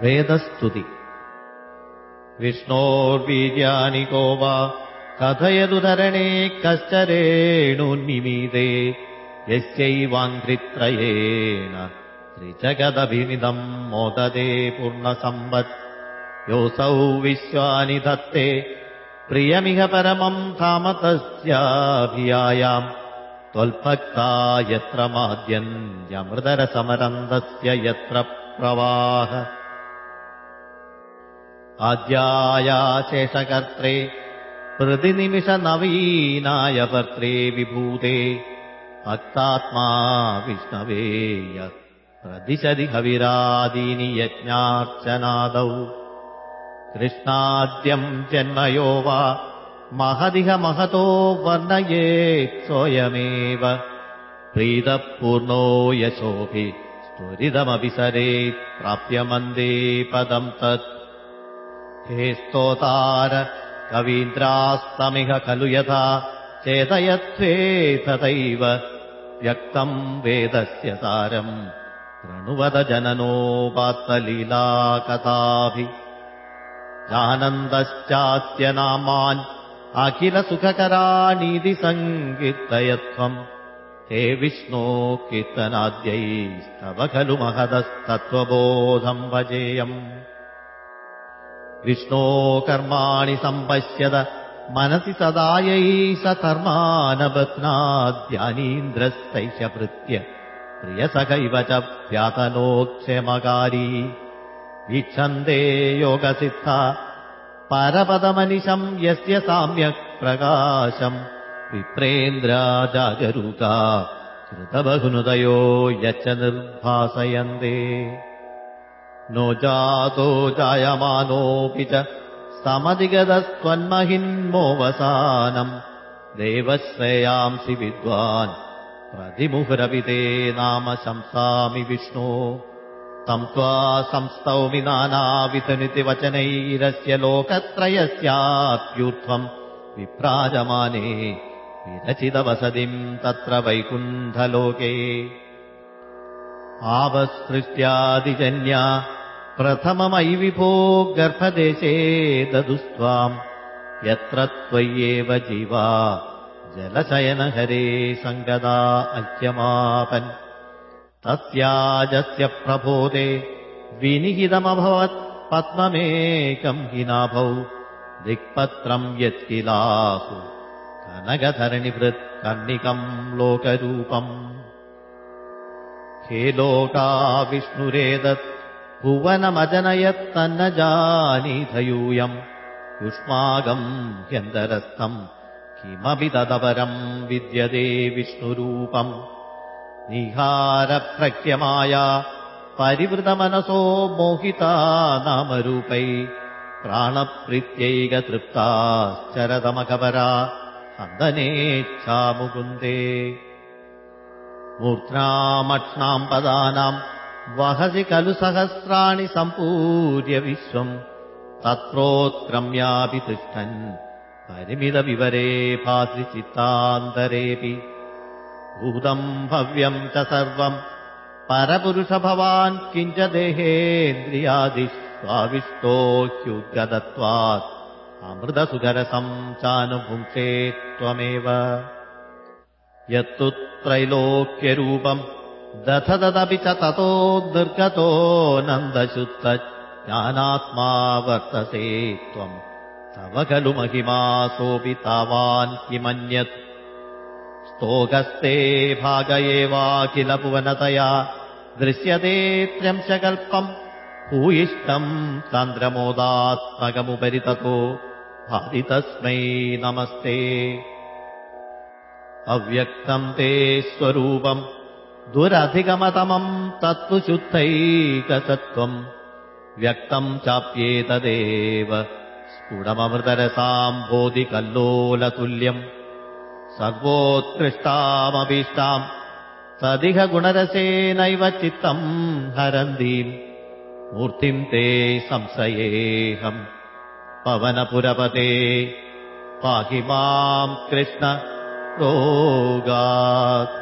वेदस्तुति। विष्णोर्वीयानि को वा कश्च कश्चरेणुन्निमीदे यस्यैवाङ्क्रित्रयेण त्रिजगदभिनिदम् मोददे पूर्णसम्बत् योऽसौ विश्वानि धत्ते प्रियमिह परमम् धामतस्याभियाम् त्वल्पक्ता यत्र माद्यन्यमृदरसमरन्दस्य यत्र प्रवाह। आद्याया शेषकर्त्रे प्रतिनिमिषनवीनाय भर्त्रे विभूते भक्तात्मा विष्णवे यत् प्रदिशदि हविरादीनि यज्ञार्चनादौ। कृष्णाद्यम् जन्मयो वा महदिह महतो वर्णयेत् सोऽयमेव प्रीतः पूर्णो यशोभि स्तुरिदमपि सरेत् प्राप्य मन्दे पदम् तत् हे स्तोतार कवीन्द्रास्तमिह खलु यथा चेतयत्वे तथैव व्यक्तम् वेदस्य सारम् प्रणुवद जननोपात्तलीलाकथाभि। जानन्दश्चास्य नामान् अखिलसुखकराणीति सङ्कीर्तयत्वम् हे विष्णो कीर्तनाद्यैस्तव खलु महदस्तत्त्वबोधम् भजेयम् विष्णो कर्माणि सम्पश्यत मनसि सदायै स धर्मानबध्नाद्यानीन्द्रस्तैष भृत्य प्रियसखैव च व्यातनोक्षमकारी वीक्षन्दे योगसिद्धा परपदमनिशम् यस्य साम्यक् प्रकाशम् विप्रेन्द्राजागरूका कृतबहुनुदयो यच्च निर्भासयन्ते नो जातो जायमानोऽपि च समधिगतस्त्वन्महिन्मोऽवसानम् देवश्रेयांसि विद्वान् प्रतिमुहुरपि ते नाम शंसामि विष्णो। तम् त्वा संस्तौमि नानाविधनिति वचनैरस्य लोकत्रयस्याप्यूर्ध्वम् विभ्राजमाने विरचितवसतिम् तत्र वैकुण्ठलोके। आवसृष्ट्यादिजन्या प्रथममयि विभो गर्भदेशे ददुस्त्वाम्। यत्र त्वय्येव जीवा जलशयनहरे सङ्गदा ऐक्यमापन् तस्याजस्य प्रबोधे विनिहितमभवत् पद्ममेकम् हि नाभौ दिक्पत्रम् यत्किलासु कनकधरणिभृत् कर्णिकम् लोकरूपम्। हे लोका विष्णुरेदत् भुवनमजनयत्तन्न जानीधयूयम् युष्मागम् ह्यन्तरस्थम् किमपि तदपरम् विद्यते विष्णुरूपम्। निहारप्रख्यमाया परिवृतमनसो मोहिता नामरूपै। प्राणप्रीत्यैकतृप्ताश्चरतमकपरा हन्दनेच्छामुकुन्दे मूर्ध्नामक्ष्णाम् पदानाम् वहसि खलु सहस्राणि सम्पूर्य विश्वम् तत्रोत्क्रम्यापि तिष्ठन्। परिमितविवरे भासि चित्तान्तरेऽपि। भूतम् भव्यम् च सर्वम् परपुरुष भवान् किञ्च देहेन्द्रियादिष्वाविष्टो ह्युद्गतत्वात् अमृतसुखरसम् चानुभुङ्क्षे त्वमेव। यत्तु त्रैलोक्यरूपम् दधदपि च ततो निर्गतो नन्दशुद्ध ज्ञानात्मा वर्तसे त्वम् तव खलु महिमासोऽपि तावान् किमन्यत्। स्तोकस्ते भाग एवाखिल भुवनतया दृश्यते त्र्यंशकल्पम् भूयिष्ठम् सान्द्रमोदात्मकमुपरि ततो भाति तस्मै नमस्ते। अव्यक्तम् ते स्वरूपम् दुरधिगमतमम् तत्तु शुद्धैकसत्त्वम् व्यक्तम् चाप्येतदेव स्फुटममृतरसाम्भोधिकल्लोलतुल्यम् सर्वोत्कृष्टामभीष्टाम् तदिह गुणरसेनैव चित्तम् हरन्तीम् मूर्तिम् ते संशयेऽहम् पवनपुरपते पाहि माम् कृष्ण रोगात्